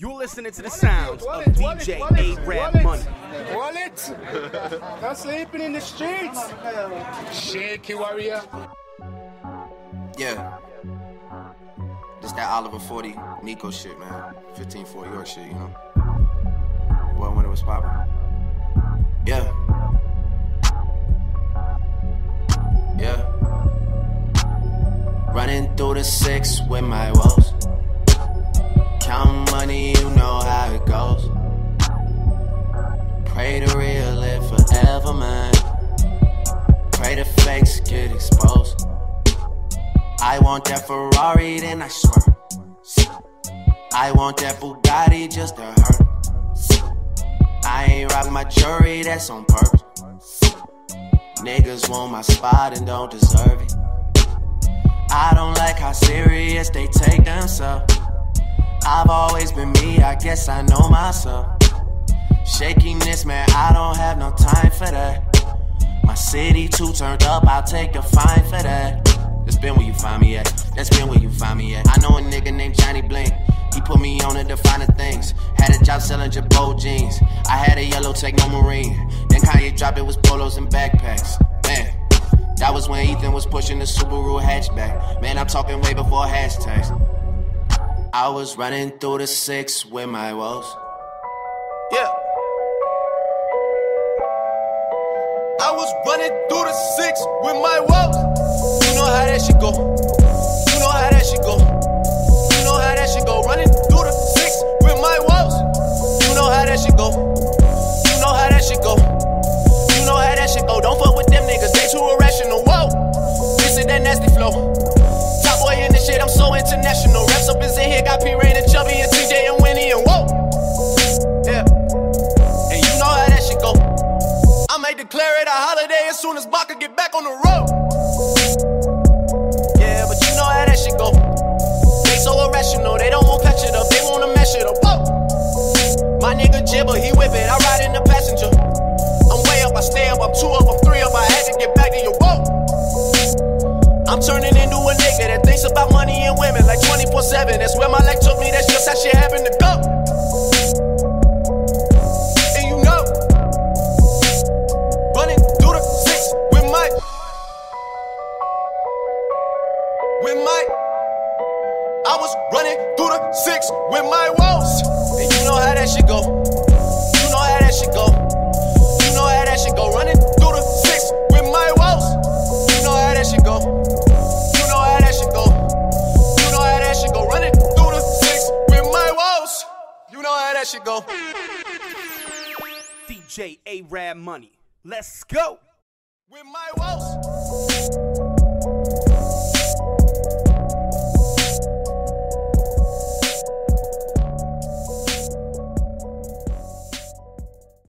You're listening to the sounds of DJ A-Rap Money. Wallet! Not sleeping in the streets! Shaky warrior. Yeah. Just that Oliver 40 Nico shit, man. 15 4 York shit, you know? Boy, when it was poppin'. Yeah. Yeah. Running through the six with my woes. Count money, you know how it goes. Pray the real live forever, man. Pray the fakes get exposed. I want that Ferrari, then I swear. I want that Bugatti just to hurt. I ain't rock my jewelry, that's on purpose. Niggas want my spot and don't deserve it. I don't like how serious they take themselves. I've always been me, I guess I know myself. Shakiness, man, I don't have no time for that. My city too turned up, I'll take a fine for that. That's been where you find me at. That's been where you find me at. I know a nigga named Johnny Blink. He put me on the finer things. Had a job selling Jabot jeans. I had a yellow Techno Marine. Then Kanye dropped it was polos and backpacks. Man, that was when Ethan was pushing the Subaru hatchback. Man, I'm talking way before hashtags. I was running through the six with my woes. Yeah. I was running through the six with my woes. You know how that shit go. You know how that shit go. You know how that shit go. Running through the six with my woes. You know how that shit go. It a holiday as soon as Baka get back on the road. Yeah, but you know how that shit go. They so irrational, they don't want patch it up, they wanna mesh it up. Whoa. My nigga Jibber, he whip it, I ride in the passenger. I'm way up, I stay up, I'm two up, I'm three up, I had to get back to your whoa. I'm turning into a nigga that thinks about money and women like 24 7. That's where my life took me, that's just six with my woes. And you know how that shit go. You know how that shit go. You know how that shit go. Running through the six with my woes. You know how that shit go. You know how that shit go. You know how that shit go. Running through the six with my woes. You know how that shit go. DJ A-Rap Money. Let's go. With my woes.